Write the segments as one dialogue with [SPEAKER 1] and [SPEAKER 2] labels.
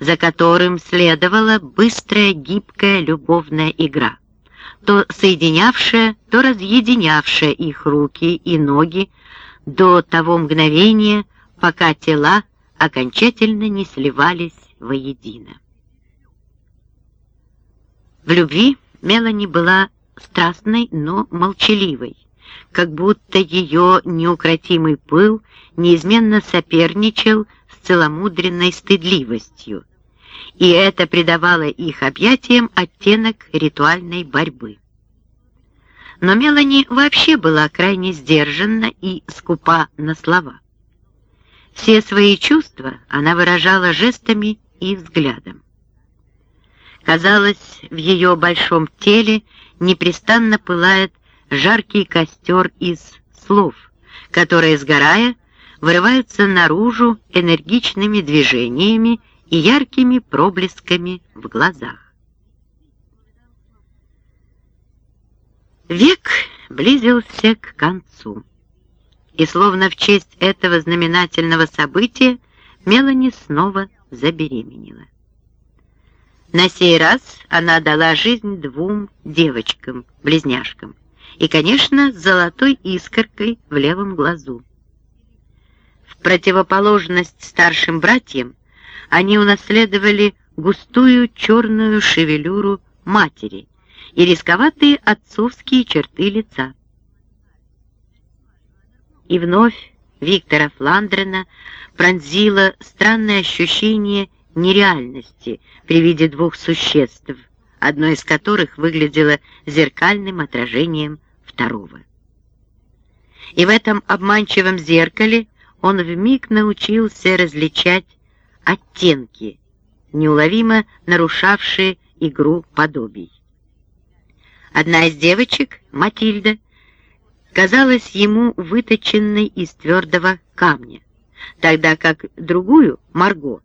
[SPEAKER 1] за которым следовала быстрая гибкая любовная игра, то соединявшая, то разъединявшая их руки и ноги до того мгновения, пока тела окончательно не сливались воедино. В любви Мелани была страстной, но молчаливой, как будто ее неукротимый пыл неизменно соперничал с целомудренной стыдливостью, и это придавало их объятиям оттенок ритуальной борьбы. Но Мелани вообще была крайне сдержанна и скупа на слова. Все свои чувства она выражала жестами и взглядом. Казалось, в ее большом теле непрестанно пылает жаркий костер из слов, которые, сгорая, вырываются наружу энергичными движениями и яркими проблесками в глазах. Век близился к концу, и словно в честь этого знаменательного события Мелани снова забеременела. На сей раз она дала жизнь двум девочкам-близняшкам и, конечно, с золотой искоркой в левом глазу. В противоположность старшим братьям они унаследовали густую черную шевелюру матери и рисковатые отцовские черты лица. И вновь Виктора Фландрена пронзило странное ощущение нереальности при виде двух существ, одно из которых выглядело зеркальным отражением второго. И в этом обманчивом зеркале он вмиг научился различать оттенки, неуловимо нарушавшие игру подобий. Одна из девочек, Матильда, казалась ему выточенной из твердого камня, тогда как другую, Марго,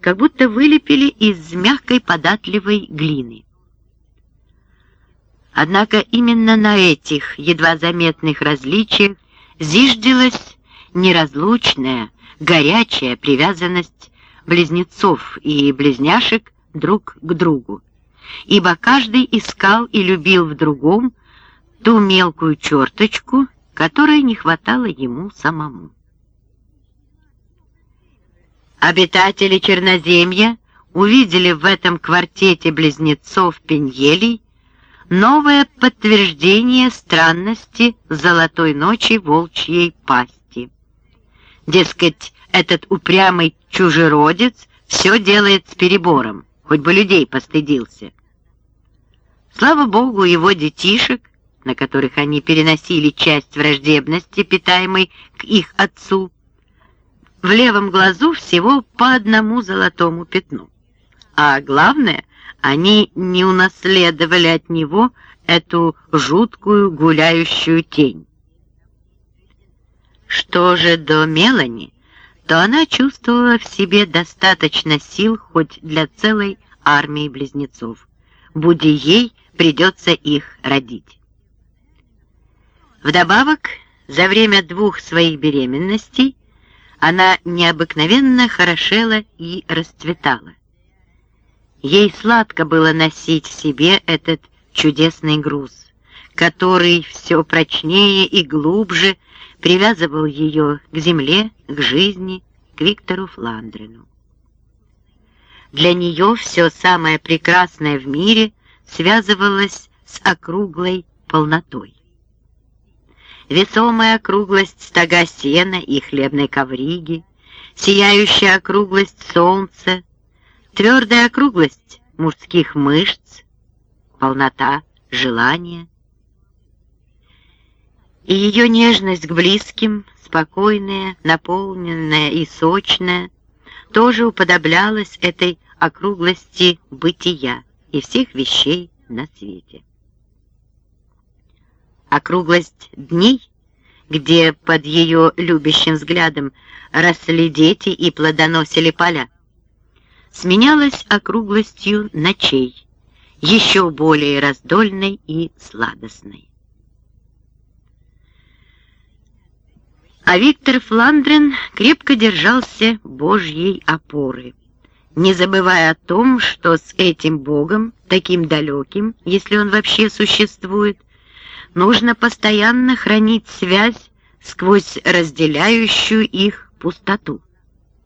[SPEAKER 1] как будто вылепили из мягкой податливой глины. Однако именно на этих едва заметных различиях зиждилась неразлучная, горячая привязанность близнецов и близняшек друг к другу, ибо каждый искал и любил в другом ту мелкую черточку, которой не хватало ему самому. Обитатели Черноземья увидели в этом квартете близнецов-пеньелей новое подтверждение странности золотой ночи волчьей пасти. Дескать, этот упрямый чужеродец все делает с перебором, хоть бы людей постыдился. Слава богу, его детишек, на которых они переносили часть враждебности, питаемой к их отцу, в левом глазу всего по одному золотому пятну. А главное, они не унаследовали от него эту жуткую гуляющую тень. Что же до Мелани, то она чувствовала в себе достаточно сил хоть для целой армии близнецов, буди ей придется их родить. Вдобавок, за время двух своих беременностей она необыкновенно хорошела и расцветала. Ей сладко было носить в себе этот чудесный груз, который все прочнее и глубже привязывал ее к земле, к жизни, к Виктору Фландрену. Для нее все самое прекрасное в мире связывалось с округлой полнотой весомая округлость стога сена и хлебной ковриги, сияющая округлость солнца, твердая округлость мужских мышц, полнота желания. И ее нежность к близким, спокойная, наполненная и сочная, тоже уподоблялась этой округлости бытия и всех вещей на свете округлость дней, где под ее любящим взглядом росли дети и плодоносили поля, сменялась округлостью ночей, еще более раздольной и сладостной. А Виктор Фландрен крепко держался Божьей опоры, не забывая о том, что с этим Богом, таким далеким, если он вообще существует, нужно постоянно хранить связь сквозь разделяющую их пустоту.